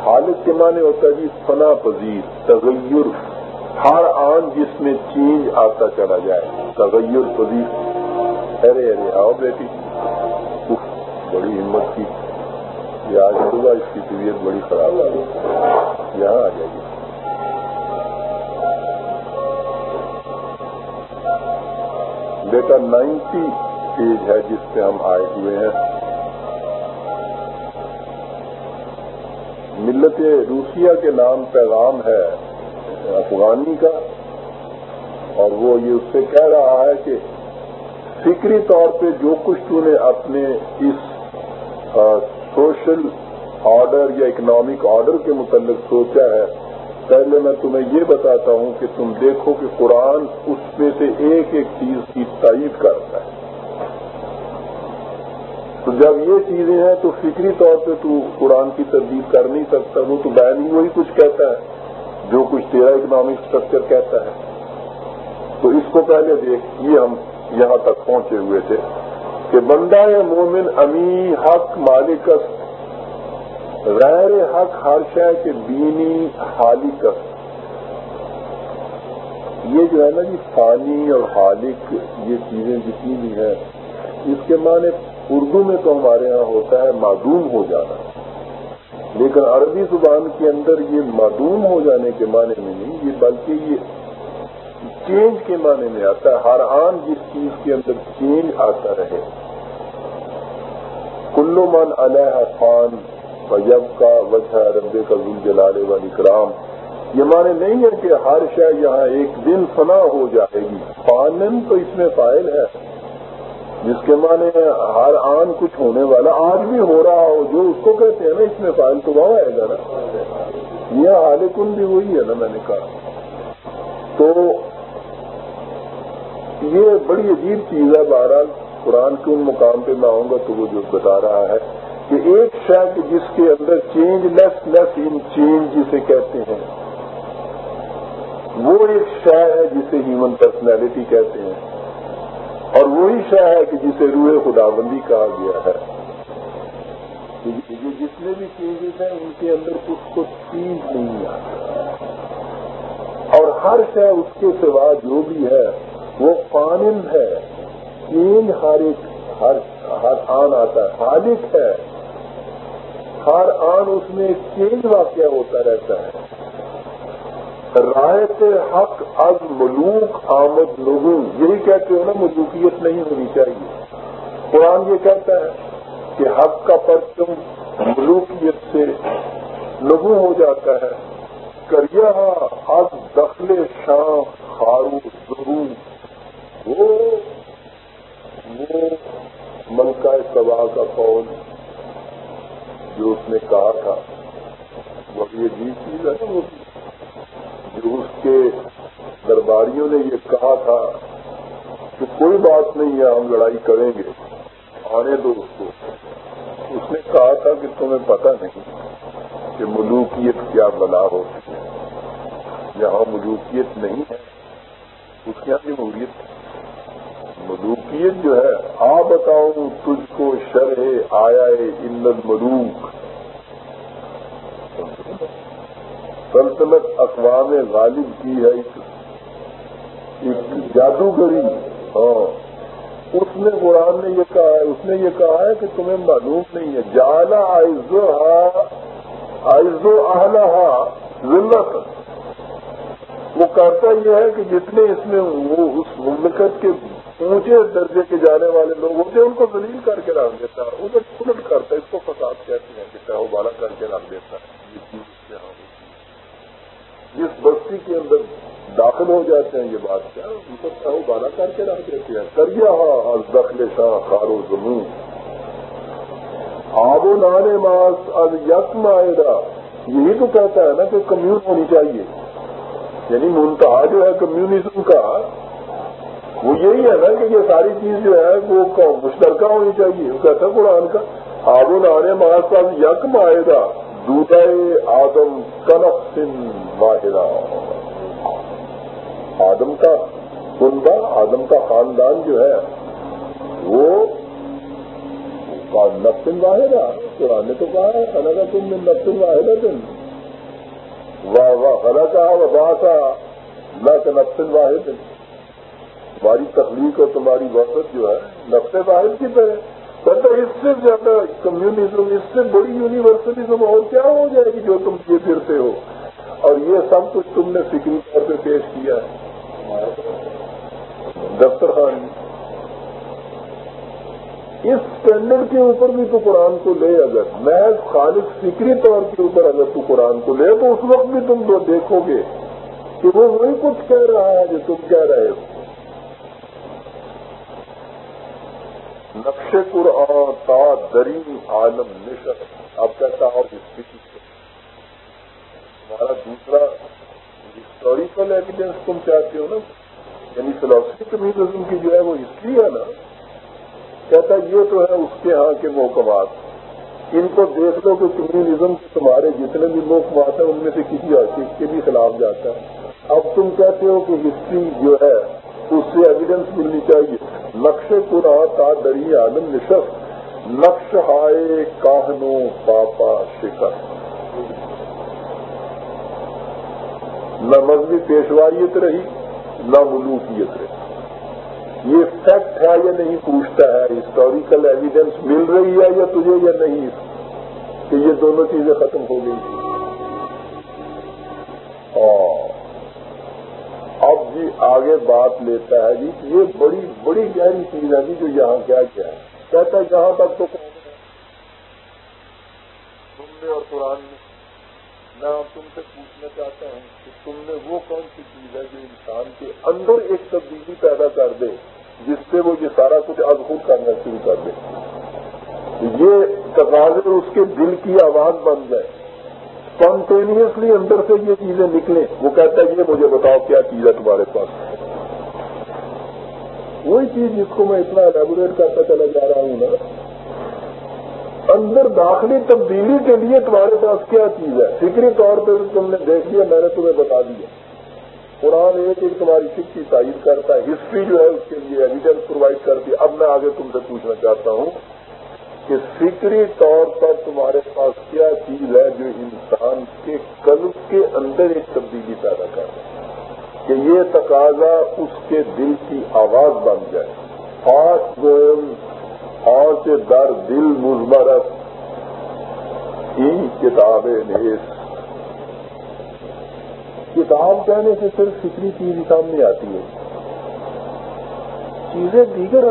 S1: خالق کے معنی ہوتا ہے جی فنا پذیر، تغیر۔ ہر آن جس میں چینج آتا چلا جائے۔ تغیر پذیر ارے ارے، آؤ بیٹی۔ بڑی ہمت کی۔ یہ آج صبح اس کی طبیعت بڑی خراب آ گئی۔ یہاں آ جائے گی بیٹا، نائنٹی ایج ہے جس پہ ہم آئے ہوئے ہیں۔ ملت روسیہ کے نام پیغام ہے۔ افغانی کا، اور وہ یہ اس سے کہہ رہا ہے کہ فکری طور پہ جو کچھ تو نے اپنے اس سوشل آرڈر یا اکنامک آرڈر کے متعلق سوچا ہے، پہلے میں تمہیں یہ بتاتا ہوں کہ تم دیکھو کہ قرآن اس میں سے ایک ایک چیز کی تائید کرتا ہے۔ تو جب یہ چیزیں ہیں تو فکری طور پہ تو قرآن کی تردید کر نہیں سکتا، وہ تو بین ہی وہی کچھ کہتا ہے۔ جو کچھ تیرا اکنامک اسٹرکچر کہتا ہے۔ تو اس کو پہلے دیکھ یہ ہم یہاں تک پہنچے ہوئے تھے کہ بندہ مومن امی حق مالک غیر حق ہر شے کے دینی حالکت یہ جو ہے نا جی فانی اور حالک، یہ چیزیں جتنی بھی ہیں، اس کے معنی اردو میں تو ہمارے ہاں ہوتا ہے معدوم ہو جانا۔ لیکن عربی زبان کے اندر یہ معدوم ہو جانے کے معنی میں نہیں، یہ بلکہ یہ چینج کے معنی میں آتا ہے، ہر آن جس چیز کے اندر چینج آتا رہے۔ کلو من علیہ خان وجب کا وجہ ربے کا ذل والی کرام یہ معنی نہیں ہے کہ ہر شے یہاں ایک دن فنا ہو جائے گی۔ پانن تو اس میں فائل ہے۔ جس کے معنی ہر آن کچھ ہونے والا آج بھی ہو رہا ہو، جو اس کو کہتے ہیں نا، اس میں فائل تو وہاں آئے گا نا۔ یہ حال کن بھی وہی ہے نا میں نے کہا۔ تو یہ بڑی عجیب چیز ہے، بہرحال قرآن کے ان مقام پہ میں آؤں گا تو وہ جو بتا رہا ہے کہ ایک شخص جس کے اندر change less less in change جسے کہتے ہیں، وہ ایک شہ ہے جسے ہیومن پرسنالٹی کہتے ہیں۔ اور وہی شہ ہے کہ جسے روح خدا بندی کہا گیا ہے۔ یہ جتنے بھی چینجز ہیں، ان کے اندر کچھ کچھ چیز نہیں آتا اور ہر شہ اس کے سوا جو بھی ہے، وہ فانم ہے۔ چینج ہر ایک، ہر ہر آن آتا ہے۔ خالق ہے۔ ہر آن اس میں چینج واقعہ ہوتا رہتا ہے۔ رائے حق از ملوک آمد لوگوں، یہی کہتے ہو نا، ملوکیت نہیں ہونی چاہیے۔ قرآن یہ کہتا ہے کہ حق کا پرچم ملوکیت سے لگو ہو جاتا ہے۔ کریا از دخل شام خارو ضرور وہ وہ ملکہ سوا کا قول جو اس نے کہا تھا۔ وہ یہ جی چیز ہے نا وہ۔ جو اس کے درباریوں نے یہ کہا تھا کہ کوئی بات نہیں ہے ہم لڑائی کریں گے۔ آنے دو اس کو۔ اس نے کہا تھا کہ تمہیں پتہ نہیں کہ ملوکیت کیا بلا ہوتی ہے۔ یہاں ملوکیت نہیں ہے، اس کی یہاں جمہوریت ملوکیت جو ہے، آ بتاؤں تجھ کو شرح آیا ان ملوک سلطنت اقوام غالب کی ہے، ایک جادوگری ہاں۔ اس نے قرآن نے یہ کہا ہے، اس نے یہ کہا ہے کہ تمہیں معلوم نہیں ہے۔ جالا آئزو ہا آئزو آلہ ذلت۔ وہ کہتا یہ ہے کہ جتنے اس میں وہ اس مملکت کے اونچے درجے کے جانے والے لوگ ہوتے ہیں، ان کو دلیل کر کے رکھ دیتا ہے۔ ادھر الٹ کرتا ہے، اس کو فساد کہتے ہیں کہ چاہو بالا کر کے رکھ دیتا ہے۔ یہ چیز اس جس بستی کے اندر داخل ہو جاتے ہیں، یہ بات کیا ان کو چاہو بالا کر کے رکھ دیتے ہیں۔ کریا از دخل شاہ خارو زمین۔ آب و نانے ماس از یقم آئے گا یہی تو کہتا ہے نا کہ کمیون ہونی چاہیے۔ یعنی منتہا جو ہے، کمیونزم کا۔ وہ یہی ہے نا کہ یہ ساری چیز جو ہے، وہ مشترکہ ہونی چاہیے۔ وہ کہتا قرآن کا۔ آب و نانے ماس پاس یکم آئے گا دودھ آدم کنف سن واحدہ۔ آدم کا کنبا آدم کا خاندان جو ہے، وہ نفسن واحدہ قرآن نے تو کہا ہے خلا کا تم نے نفسن واحدہ تم واہ واہ خلا کا وبا کا نہ کہ نفسن واحد۔ تمہاری تخلیق اور تمہاری وقت جو ہے نفس واحد کی طرح۔ کہتا اس سے زیادہ کمیونزم اس سے بڑی یونیورسٹیزم اور کیا ہو جائے گی جو تم کیے پھرتے ہو؟ اور یہ سب کچھ تم نے فکری طور پہ پیش کیا ہے۔ دفتر خان اس اسٹینڈرڈ کے اوپر بھی تو قرآن کو لے اگر محض خالص فکری طور کے اوپر اگر تو قرآن کو لے، تو اس وقت بھی تم دیکھو گے کہ وہ وہی کچھ کہہ رہا ہے جو تم کہہ رہے ہو۔ نقش قرآن تا دری عالم نشر. اب کہتا ہوں استھتی سے ہمارا دوسرا ہسٹوریکل ایویڈینس تم چاہتے ہو نا؟ یعنی فلاسفی کمیونزم کی جو ہے وہ ہسٹری ہے نا، کہتا یہ تو ہے اس کے ہاں کے محکمات۔ ان کو دیکھ لو کہ کمیونزم تمہارے جتنے بھی محکمات ہیں، ان میں سے کسی چیز کے بھی خلاف جاتا ہے۔ اب تم کہتے ہو کہ ہسٹری جو ہے اس سے ایویڈنس ملنی چاہیے۔ نقش پورا تا دری عالم نشست۔ نقش ہائے کاہنو پاپا شکر۔ نہ مذہبی پیشواریت رہی، نہ ملوکیت رہی۔ یہ فیکٹ ہے یا نہیں پوچھتا ہے؟ ہسٹوریکل ایویڈینس مل رہی ہے یا تجھے یا نہیں؟ کہ یہ دونوں چیزیں ختم ہو گئی تھی آگے بات لیتا ہے جی یہ بڑی بڑی گہری چیز ہے جی جو یہاں کیا کیا ہے۔ کہتا ہے جہاں تک تو تم نے اور قرآن میں تم سے پوچھنا چاہتا ہوں کہ تم نے وہ کون سی چیز ہے جو انسان کے اندر ایک تبدیلی پیدا کر دے، جس سے وہ یہ سارا کچھ اب خود کرنا شروع کر دے۔ یہ تقاضے اس کے دل کی آواز بن جائے۔ اسپونٹینیسلی اندر سے یہ چیزیں نکلیں۔ وہ کہتا ہے یہ مجھے بتاؤ کیا چیز ہے تمہارے پاس۔ وہی چیز جس کو میں اتنا الیبوریٹ کرتا چلا جا رہا ہوں نا۔ اندر داخلی تبدیلی کے لیے تمہارے پاس کیا چیز ہے؟ فکری طور پہ تم نے دیکھ لیا، میں نے تمہیں بتا دیا۔ قرآن ایک ایک تمہاری فکر کی تعریف کرتا ہے، ہسٹری جو ہے اس کے لیے ایویڈینس پرووائڈ کرتی ہے۔ اب میں آگے تم سے پوچھنا چاہتا ہوں۔ کہ فکری طور پر تمہارے پاس کیا چیز ہے جو انسان کے قلب کے اندر ایک تبدیلی پیدا کر کہ یہ تقاضا اس کے دل کی آواز بن جائے۔ فاسٹ گول اور سے در دل مزمرت۔ ہی کتابیں نیس کتاب کہنے سے صرف فکری چیز سامنے آتی ہے چیزیں دیگر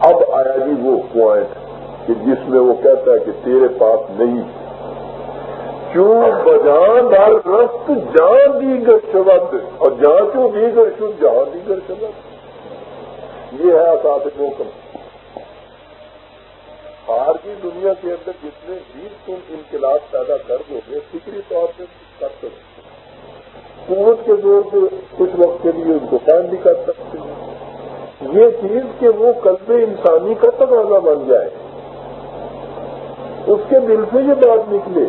S1: اب آیا جی وہ پوائنٹ کہ جس میں وہ کہتا ہے کہ تیرے پاس نہیں۔ کیوں؟ بجان در رست جان دیگر شبد اور جہاں کیوں دیگر شد جہاں دیگر شبد۔ یہ ہے اساس موکم باہر کی دنیا کے اندر جتنے بھی تم انقلاب پیدا کر دو گے، فکری طور پہ کر سکتے۔ قوت کے زور پہ کچھ وقت کے لیے ان کو قائم بھی کر سکتے ہیں۔ یہ چیز کہ وہ قلب انسانی کا تقاضا بن جائے۔ اس کے دل سے یہ بات نکلے۔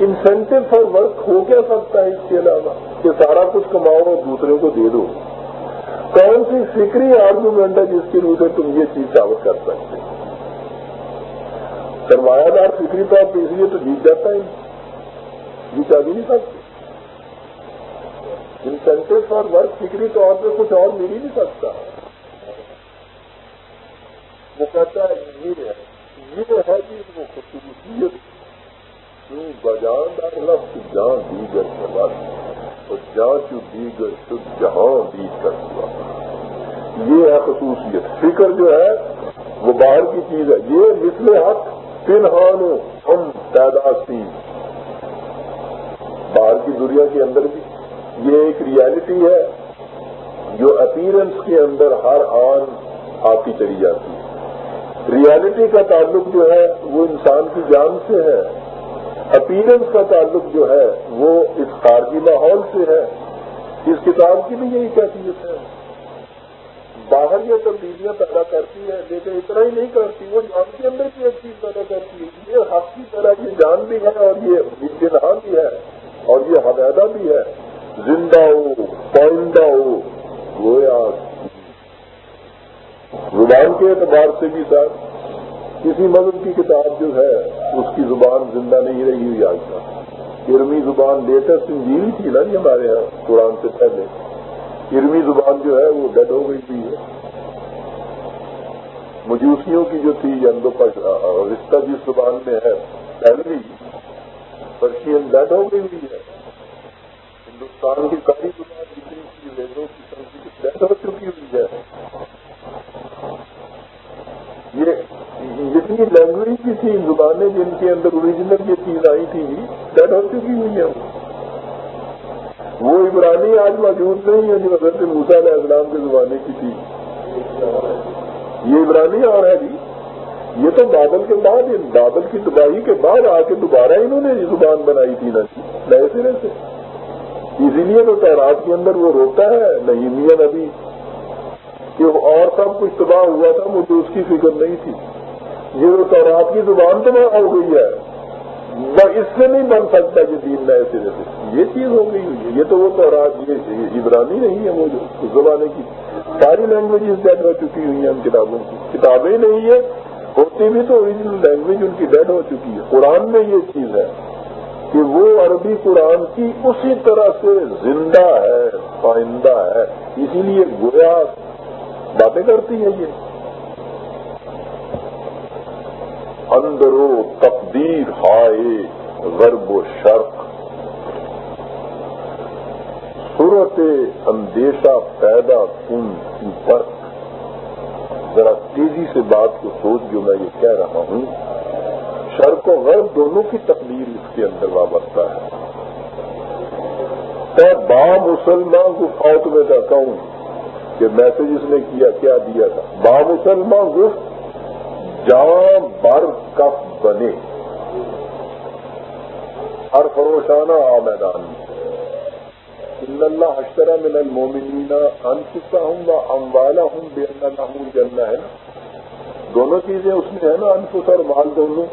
S1: انسینٹو فار ورک ہو کیا سکتا ہے اس کے علاوہ؟ کہ سارا کچھ کماؤ اور دوسرے کو دے دو۔ کون سی فکری آرگومنٹ ہے جس کی روح سے تم یہ چیز ثابت کر سکتے سرمایہ دار فکری طور پہ اس لیے تو جیت جاتا ہے۔ جیتا بھی نہیں سکتے۔ انسینٹو فار ورک فکری طور پہ کچھ اور مل ہی نہیں سکتا۔ وہ کہتا ہے یہ ہے یہ ہے کہ وہ خصوصیت کیوں بجان لفظ جان دیگر سوال اور جان چو دیگر شد جہاں دی کر ہوا یہ ہے خصوصیت۔ فکر جو ہے وہ باہر کی چیز ہے۔ یہ مثل حق، پنہان ہم تعداد باہر کی دنیا کے اندر بھی۔ یہ ایک ریالٹی ہے جو اپیرنس کے اندر ہر آن آتی چلی جاتی ہے۔ ریالٹی کا تعلق جو ہے وہ انسان کی جان سے ہے۔ اپیرنس کا تعلق جو ہے وہ اس خارجی ماحول سے ہے۔ اس کتاب کی بھی یہی کیفیت ہے۔ باہر یہ تبدیلیاں پیدا کرتی ہے لیکن اتنا ہی نہیں کرتی، وہ جان کے اندر بھی ایک چیز پیدا کرتی ہے۔ یہ حق کی طرح یہ جان بھی ہے اور یہ امتحان بھی ہے اور یہ حویدہ بھی ہے۔ زندہ ہو، پائندہ ہو، گویا زبان کے اعتبار سے بھی سر کسی مذہب کی کتاب جو ہے، اس کی زبان زندہ نہیں رہی ہوئی آج تک۔ ارمی زبان لیٹسٹ انجیل تھی نا جی ہمارے یہاں، قرآن سے پہلے۔ ارمی زبان جو ہے، وہ ڈیڈ ہو گئی تھی۔ مجوسیوں کی جو تھی یعنی یندو رشتہ جس زبان میں ہے، پہلے پرشین ڈیڈ ہو گئی ہوئی ہے۔ ہندوستان کی کافی زبان جتنی کی کی سنسکرت ڈیڈ ہو چکی ہوئی ہے یہ جتنی لینگویج کی تھی، زبانیں جن کے اندر اوریجنل یہ چیز آئی تھی ڈیڈ ہو چکی ہوئی ہے وہ عمرانی آج موجود نہیں ہے جو حضرت موسا علیہ السلام کے زمانے کی تھی۔ یہ عمرانی اور ہے جی۔ یہ تو بادل کے بعد، بادل کی تباہی کے بعد آ کے دوبارہ انہوں نے یہ زبان بنائی تھی نا نئے سرے سے۔ اسی لیے تو تعداد کے اندر وہ روتا ہے نہیں ابھی کہ اور سب کچھ تباہ ہوا تھا، مجھے اس کی فکر نہیں تھی۔ یہ تو رات کی زبان تباہ ہو گئی ہے۔ اس سے نہیں بن سکتا کہ دین نئے سرے سے یہ چیز ہو گئی ہوئی ہے۔ یہ تو وہ تورات، یہ عبرانی نہیں ہے وہ جو زمانے کی۔ ساری لینگویجز ڈیڈ ہو چکی ہوئی ہیں ان کتابوں کی۔ کتابیں نہیں ہیں، ہوتی بھی تو اوریجنل لینگویج ان کی ڈیڈ ہو چکی ہے۔ قرآن میں یہ چیز ہے کہ وہ عربی قرآن کی اسی طرح سے زندہ ہے پائندہ ہے۔ اسی لیے گویا باتیں کرتی ہیں یہ۔ اندرو تقدیر ہائے، غرب و شرق۔ صورت اندیشہ پیدا کن کی فرق ذرا تیزی سے بات کو سوچ جو میں یہ کہہ رہا ہوں۔ شرق و غرب دونوں کی تقدیر اس کے اندر وابستہ ہے۔ میں با مسلمان کو فوت میں کہتا ہوں۔ کہ میسج اس نے کیا کیا دیا تھا۔ با مسلمان گفت جہاں بر کف بنے۔ ہر فروشانہ آ میدان ان اللہ اشترا من المومنین انفسا ہوں و اموالا ہوں بے اللہ جننا ہے نا۔ دونوں چیزیں اس میں ہے نا، انفس اور مال دونوں۔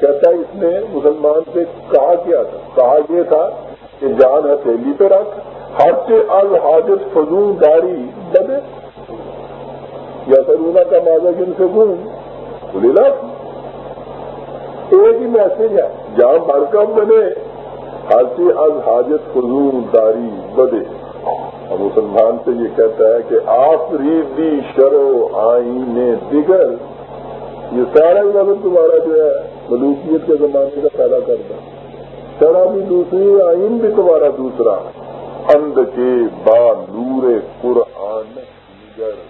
S1: کہتا ہے اس نے مسلمان سے کہا کیا تھا؟ کہا یہ تھا کہ جان ہتھیلی پہ رکھ۔ ہر سے الحاجت فضول داری بنے یا سرونا کا ماضا جن سے گوں بولے ایک ہی میسج ہے۔ جہاں برکم بنے ہر الحاجت فضول داری بدے اور مسلمان سے یہ کہتا ہے کہ آپ ریدی شرو آئین دیگر، یہ سارا غلط تمہارا جو ہے، ملوکیت کے زمانے کا پیدا کرنا شرح بھی دوسری، آئین بھی تمہارا دوسرا۔ ہے اند کے با نور قرآن نگر۔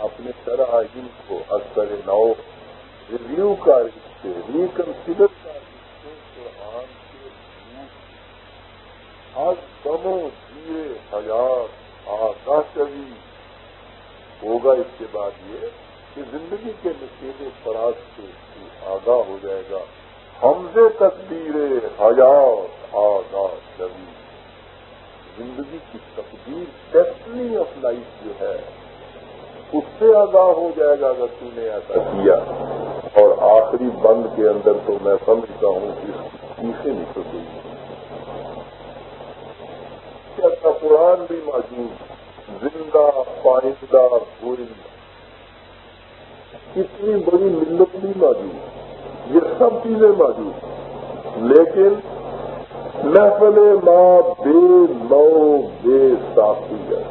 S1: اپنے شرح آئین کو اکثر نو ریویو کا رشتے ریکنسیڈر کا رشتے قرآن کے آج دمو دیے حیات آگاہ چوی ہوگا اس کے بعد یہ کہ زندگی کے نشیلے فراز سے آگاہ ہو جائے گا۔ ہم سے تصویریں حیات آگاہ چوی زندگی کی تقدیر ڈیسٹنی آف لائف جو ہے، اس سے آگاہ ہو جائے گا اگر تم نے ایسا کیا۔ اور آخری بند کے اندر تو میں سمجھتا ہوں کہ چیزیں نکل گئی۔ کیا قرآن بھی موجود، زندہ پائندہ گوئندہ اتنی بڑی ملت بھی موجود۔ یہ سب چیزیں موجود ہیں۔ لیکن محفل ماں بے نو بے صافی ہے۔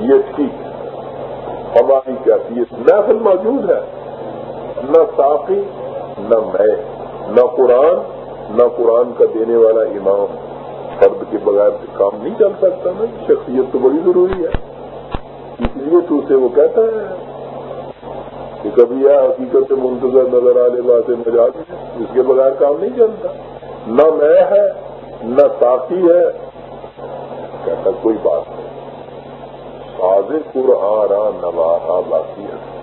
S1: یہ ٹھیک ہماری کیفیت محفل موجود ہے۔ نہ صافی نہ میں۔ نہ قرآن نہ قرآن کا دینے والا امام۔ فرد کے بغیر کام نہیں چل سکتا نا، شخصیت تو بڑی ضروری ہے۔ اس لیے تو اسے وہ کہتا ہے۔ کہ کبھی یہ حقیقت سے منتظر نظر آنے والے مزاج اس کے بغیر کام نہیں چلتا نہ میں ہے، نہ ساتھی ہے۔ کہتا کوئی بات نہیں۔ ساز پور آ رہا نوارا باقی ہے۔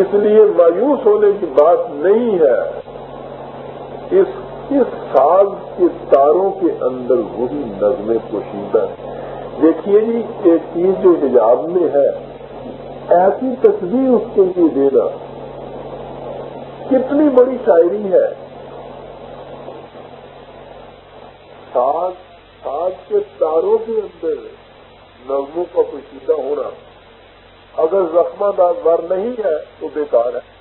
S1: اس لیے مایوس ہونے کی بات نہیں ہے۔ اس اس سال کے تاروں کے اندر وہی نظمیں پوشیدہ ہیں۔ دیکھیے جی ایک چیز جو حجاب میں ہے، ایسی تصویر اس کے لیے دینا۔ کتنی بڑی شاعری ہے۔ ساز ساز کے تاروں کے اندر نظموں کا پوشیدہ ہونا۔ اگر زخمہ دار نہیں ہے تو بیکار ہے۔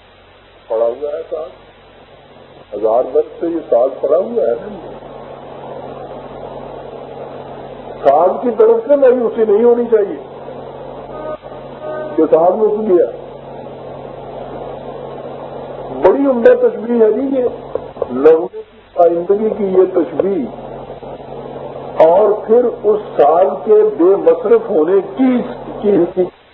S1: پڑا ہوا ہے ساز ہزار برس سے یہ ساز پڑا ہوا ہے نا۔ ساز کی طرف سے مایوسی نہیں ہونی چاہیے۔ کہ ساز میں گیا بڑی عمدہ تشبیح ہے جی یہ لہو کی آئندگی کی یہ تشبیح اور پھر اس سال کے بے مصرف ہونے کی حقیقت۔